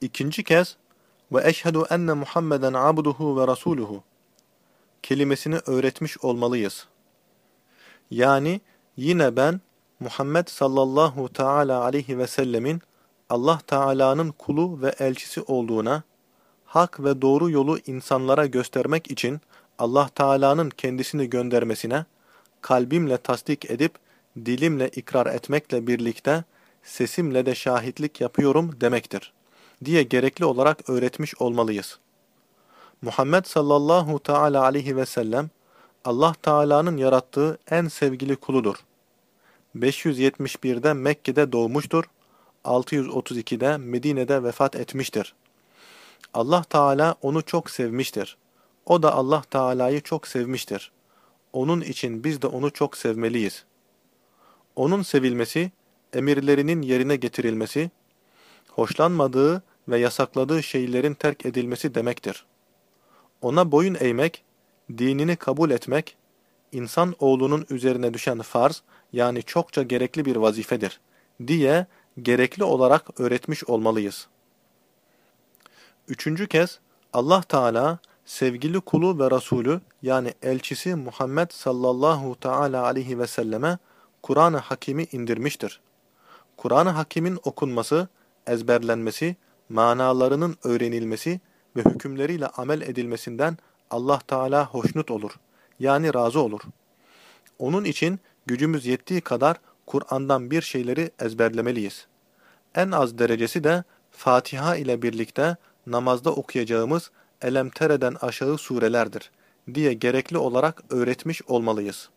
İkinci kez ve eşhedü enne Muhammeden abduhu ve rasuluhu kelimesini öğretmiş olmalıyız. Yani yine ben Muhammed sallallahu teala aleyhi ve sellemin Allah Teala'nın kulu ve elçisi olduğuna, hak ve doğru yolu insanlara göstermek için Allah Teala'nın kendisini göndermesine, kalbimle tasdik edip, dilimle ikrar etmekle birlikte, sesimle de şahitlik yapıyorum demektir, diye gerekli olarak öğretmiş olmalıyız. Muhammed sallallahu teala aleyhi ve sellem, Allah Teala'nın yarattığı en sevgili kuludur. 571'de Mekke'de doğmuştur, 632'de Medine'de vefat etmiştir. Allah Teala onu çok sevmiştir. O da Allah Teala'yı çok sevmiştir. Onun için biz de onu çok sevmeliyiz. Onun sevilmesi, emirlerinin yerine getirilmesi, hoşlanmadığı ve yasakladığı şeylerin terk edilmesi demektir. Ona boyun eğmek, dinini kabul etmek, insan oğlunun üzerine düşen farz yani çokça gerekli bir vazifedir diye gerekli olarak öğretmiş olmalıyız. Üçüncü kez Allah Teala sevgili kulu ve Resulü yani elçisi Muhammed sallallahu teala aleyhi ve selleme Kur'an-ı Hakim'i indirmiştir. Kur'an-ı Hakim'in okunması, ezberlenmesi, manalarının öğrenilmesi ve hükümleriyle amel edilmesinden Allah Teala hoşnut olur. Yani razı olur. Onun için gücümüz yettiği kadar Kur'an'dan bir şeyleri ezberlemeliyiz. En az derecesi de Fatiha ile birlikte namazda okuyacağımız Elemtere'den aşağı surelerdir diye gerekli olarak öğretmiş olmalıyız.